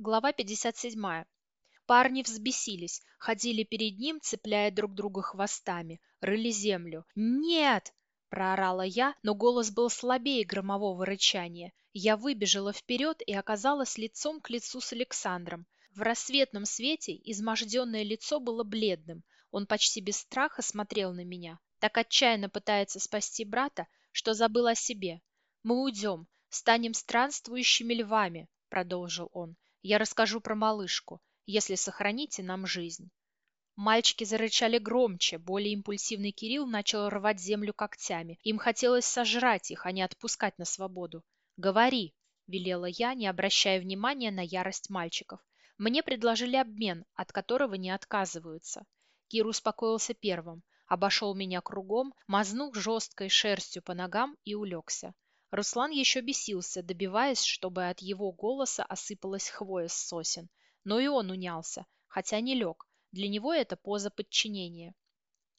Глава 57. Парни взбесились, ходили перед ним, цепляя друг друга хвостами, рыли землю. «Нет!» – проорала я, но голос был слабее громового рычания. Я выбежала вперед и оказалась лицом к лицу с Александром. В рассветном свете изможденное лицо было бледным. Он почти без страха смотрел на меня. Так отчаянно пытается спасти брата, что забыл о себе. «Мы уйдем, станем странствующими львами», – продолжил он. Я расскажу про малышку, если сохраните нам жизнь. Мальчики зарычали громче, более импульсивный Кирилл начал рвать землю когтями. Им хотелось сожрать их, а не отпускать на свободу. «Говори», — велела я, не обращая внимания на ярость мальчиков. Мне предложили обмен, от которого не отказываются. Кир успокоился первым, обошел меня кругом, мазнул жесткой шерстью по ногам и улегся. Руслан еще бесился, добиваясь, чтобы от его голоса осыпалась хвоя с сосен. Но и он унялся, хотя не лег. Для него это поза подчинения.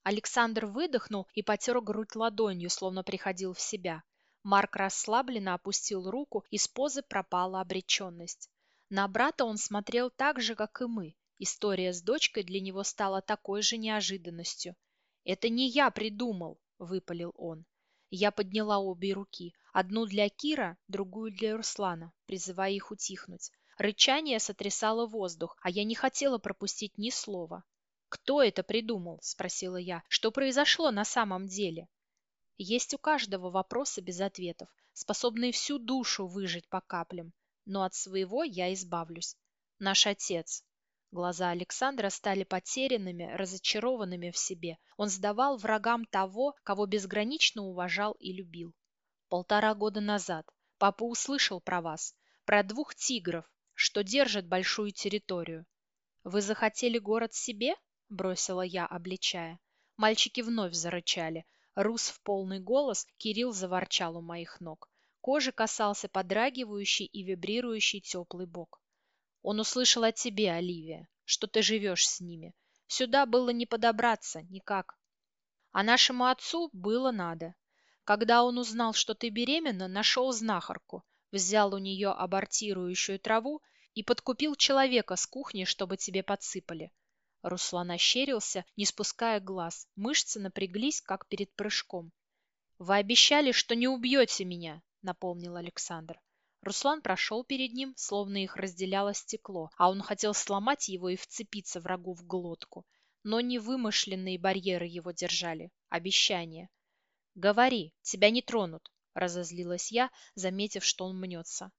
Александр выдохнул и потер грудь ладонью, словно приходил в себя. Марк расслабленно опустил руку, из позы пропала обреченность. На брата он смотрел так же, как и мы. История с дочкой для него стала такой же неожиданностью. «Это не я придумал», — выпалил он. Я подняла обе руки, одну для Кира, другую для Руслана, призывая их утихнуть. Рычание сотрясало воздух, а я не хотела пропустить ни слова. «Кто это придумал?» – спросила я. «Что произошло на самом деле?» Есть у каждого вопросы без ответов, способные всю душу выжить по каплям. Но от своего я избавлюсь. Наш отец. Глаза Александра стали потерянными, разочарованными в себе. Он сдавал врагам того, кого безгранично уважал и любил. Полтора года назад папа услышал про вас, про двух тигров, что держат большую территорию. Вы захотели город себе? бросила я, обличая. Мальчики вновь зарычали. Рус в полный голос, Кирилл заворчал у моих ног. Кожи касался подрагивающий и вибрирующий теплый бок. Он услышал о тебе, Оливия, что ты живешь с ними. Сюда было не подобраться никак. А нашему отцу было надо. Когда он узнал, что ты беременна, нашел знахарку, взял у нее абортирующую траву и подкупил человека с кухни, чтобы тебе подсыпали. Руслан ощерился, не спуская глаз. Мышцы напряглись, как перед прыжком. «Вы обещали, что не убьете меня», — напомнил Александр. Руслан прошел перед ним, словно их разделяло стекло, а он хотел сломать его и вцепиться врагу в глотку. Но не вымышленные барьеры его держали, обещания. «Говори, тебя не тронут», — разозлилась я, заметив, что он мнется.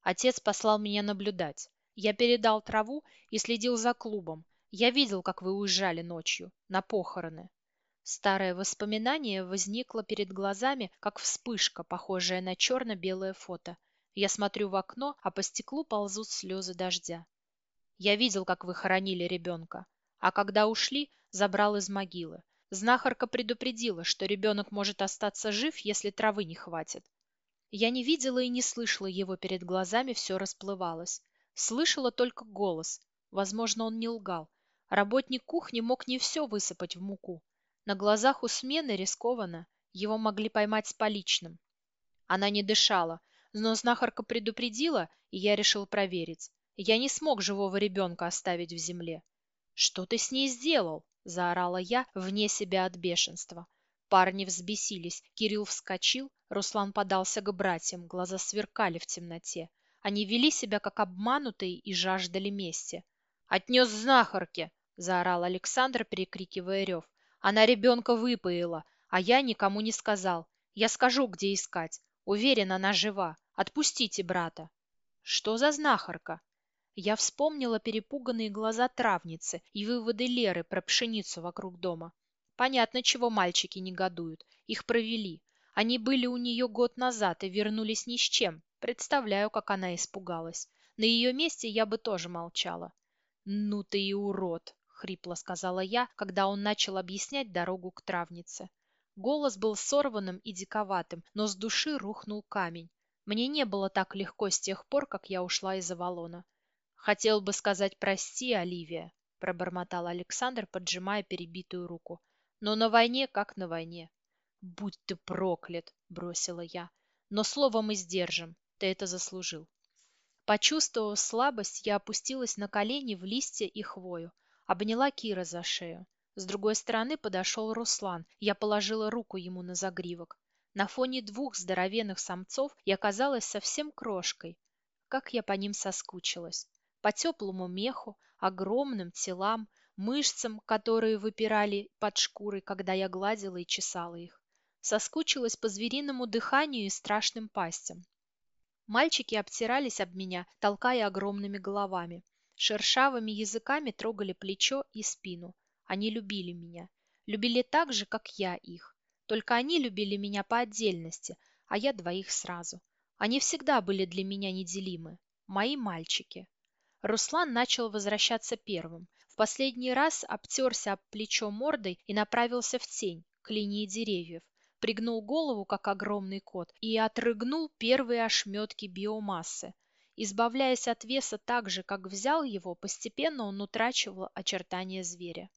Отец послал меня наблюдать. Я передал траву и следил за клубом. Я видел, как вы уезжали ночью, на похороны. Старое воспоминание возникло перед глазами, как вспышка, похожая на черно-белое фото. Я смотрю в окно, а по стеклу ползут слезы дождя. Я видел, как вы хоронили ребенка, а когда ушли, забрал из могилы. Знахарка предупредила, что ребенок может остаться жив, если травы не хватит. Я не видела и не слышала его перед глазами, все расплывалось. Слышала только голос. Возможно, он не лгал. Работник кухни мог не все высыпать в муку. На глазах у смены рискованно. Его могли поймать с поличным. Она не дышала, но знахарка предупредила, и я решил проверить. Я не смог живого ребенка оставить в земле. «Что ты с ней сделал?» – заорала я вне себя от бешенства. Парни взбесились, Кирилл вскочил, Руслан подался к братьям, глаза сверкали в темноте. Они вели себя как обманутые и жаждали мести. «Отнес знахарке!» – заорал Александр, перекрикивая рев. «Она ребенка выпоила, а я никому не сказал. Я скажу, где искать. Уверен, она жива. Отпустите брата. Что за знахарка? Я вспомнила перепуганные глаза травницы и выводы Леры про пшеницу вокруг дома. Понятно, чего мальчики негодуют. Их провели. Они были у нее год назад и вернулись ни с чем. Представляю, как она испугалась. На ее месте я бы тоже молчала. «Ну ты и урод!» — хрипло сказала я, когда он начал объяснять дорогу к травнице. Голос был сорванным и диковатым, но с души рухнул камень. Мне не было так легко с тех пор, как я ушла из Авалона. «Хотел бы сказать прости, Оливия», — пробормотал Александр, поджимая перебитую руку. «Но на войне, как на войне». «Будь ты проклят!» — бросила я. «Но слово мы сдержим. Ты это заслужил». Почувствовав слабость, я опустилась на колени в листья и хвою, обняла Кира за шею. С другой стороны подошел Руслан, я положила руку ему на загривок. На фоне двух здоровенных самцов я казалась совсем крошкой. Как я по ним соскучилась. По теплому меху, огромным телам, мышцам, которые выпирали под шкурой, когда я гладила и чесала их. Соскучилась по звериному дыханию и страшным пастям. Мальчики обтирались об меня, толкая огромными головами. Шершавыми языками трогали плечо и спину. Они любили меня. Любили так же, как я их. Только они любили меня по отдельности, а я двоих сразу. Они всегда были для меня неделимы. Мои мальчики. Руслан начал возвращаться первым. В последний раз обтерся об плечо мордой и направился в тень, к линии деревьев. Пригнул голову, как огромный кот, и отрыгнул первые ошметки биомассы. Избавляясь от веса так же, как взял его, постепенно он утрачивал очертания зверя.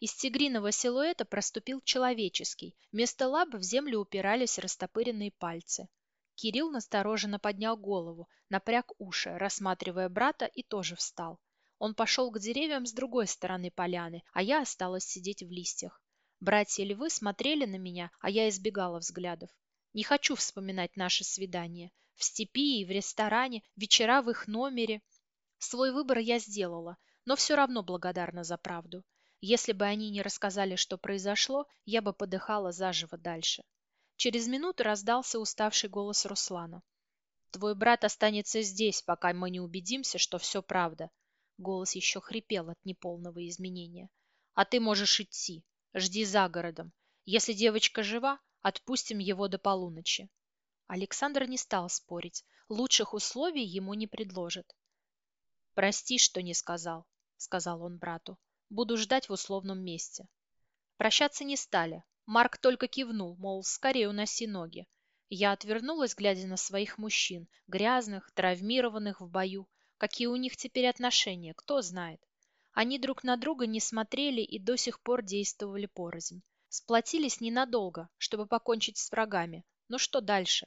Из тигриного силуэта проступил человеческий. Вместо лап в землю упирались растопыренные пальцы. Кирилл настороженно поднял голову, напряг уши, рассматривая брата, и тоже встал. Он пошел к деревьям с другой стороны поляны, а я осталась сидеть в листьях. Братья-львы смотрели на меня, а я избегала взглядов. Не хочу вспоминать наши свидания. В степи и в ресторане, вечера в их номере. Свой выбор я сделала, но все равно благодарна за правду. Если бы они не рассказали, что произошло, я бы подыхала заживо дальше. Через минуту раздался уставший голос Руслана. «Твой брат останется здесь, пока мы не убедимся, что все правда». Голос еще хрипел от неполного изменения. «А ты можешь идти. Жди за городом. Если девочка жива, отпустим его до полуночи». Александр не стал спорить. Лучших условий ему не предложат. «Прости, что не сказал», — сказал он брату. Буду ждать в условном месте. Прощаться не стали. Марк только кивнул, мол, скорее уноси ноги. Я отвернулась, глядя на своих мужчин, грязных, травмированных в бою. Какие у них теперь отношения, кто знает. Они друг на друга не смотрели и до сих пор действовали порознь. Сплотились ненадолго, чтобы покончить с врагами. Но что дальше?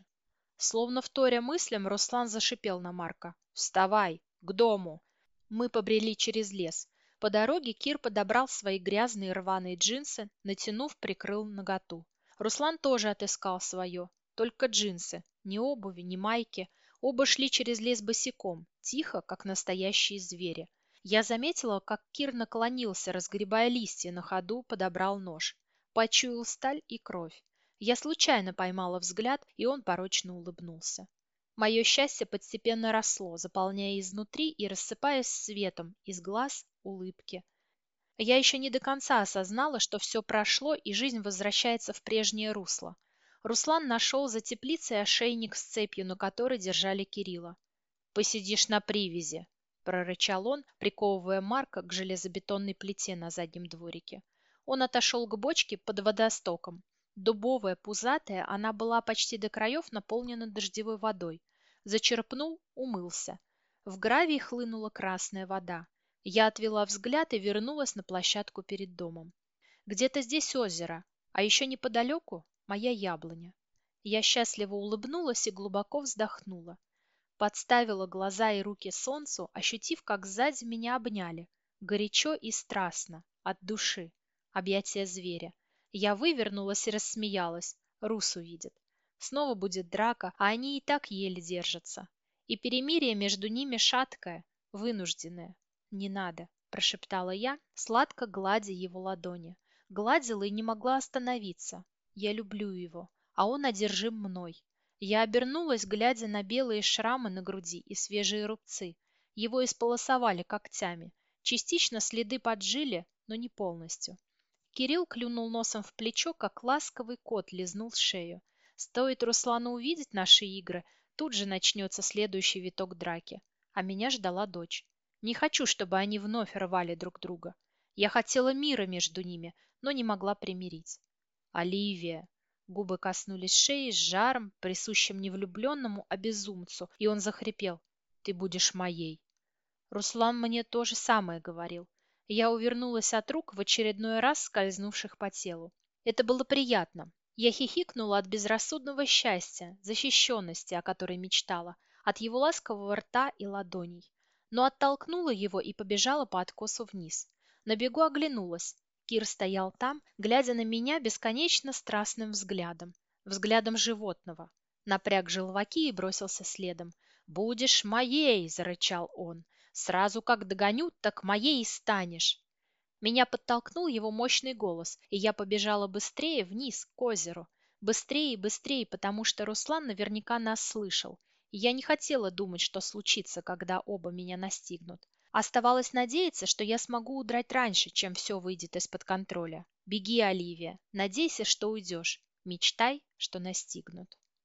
Словно вторя мыслям, Руслан зашипел на Марка. «Вставай! К дому!» Мы побрели через лес. По дороге Кир подобрал свои грязные рваные джинсы, натянув, прикрыл наготу. Руслан тоже отыскал свое, только джинсы, ни обуви, ни майки. Оба шли через лес босиком, тихо, как настоящие звери. Я заметила, как Кир наклонился, разгребая листья на ходу, подобрал нож. Почуял сталь и кровь. Я случайно поймала взгляд, и он порочно улыбнулся. Мое счастье постепенно росло, заполняя изнутри и рассыпаясь светом из глаз улыбки. Я еще не до конца осознала, что все прошло и жизнь возвращается в прежнее русло. Руслан нашел за теплицей ошейник с цепью, на которой держали Кирилла. «Посидишь на привязи», – прорычал он, приковывая Марка к железобетонной плите на заднем дворике. Он отошел к бочке под водостоком. Дубовая, пузатая, она была почти до краев наполнена дождевой водой. Зачерпнул, умылся. В гравий хлынула красная вода. Я отвела взгляд и вернулась на площадку перед домом. Где-то здесь озеро, а еще неподалеку моя яблоня. Я счастливо улыбнулась и глубоко вздохнула. Подставила глаза и руки солнцу, ощутив, как сзади меня обняли. Горячо и страстно, от души. Объятия зверя. Я вывернулась и рассмеялась. Рус увидит. Снова будет драка, а они и так еле держатся. И перемирие между ними шаткое, вынужденное. «Не надо», – прошептала я, сладко гладя его ладони. Гладила и не могла остановиться. Я люблю его, а он одержим мной. Я обернулась, глядя на белые шрамы на груди и свежие рубцы. Его исполосовали когтями. Частично следы поджили, но не полностью. Кирилл клюнул носом в плечо, как ласковый кот лизнул шею. Стоит Руслану увидеть наши игры, тут же начнется следующий виток драки. А меня ждала дочь. Не хочу, чтобы они вновь рвали друг друга. Я хотела мира между ними, но не могла примирить. Оливия. Губы коснулись шеи с жаром, присущим не влюбленному, а безумцу, и он захрипел. Ты будешь моей. Руслан мне то же самое говорил. Я увернулась от рук в очередной раз скользнувших по телу. Это было приятно, я хихикнула от безрассудного счастья, защищенности, о которой мечтала. от его ласкового рта и ладоней, но оттолкнула его и побежала по откосу вниз. На бегу оглянулась. Кир стоял там, глядя на меня бесконечно страстным взглядом, взглядом животного. Напряг желваки и бросился следом. «Будешь моей!» – зарычал он. «Сразу как догоню, так моей станешь!» Меня подтолкнул его мощный голос, и я побежала быстрее вниз, к озеру. Быстрее и быстрее, потому что Руслан наверняка нас слышал. Я не хотела думать, что случится, когда оба меня настигнут. Оставалось надеяться, что я смогу удрать раньше, чем все выйдет из-под контроля. Беги, Оливия. Надейся, что уйдешь. Мечтай, что настигнут.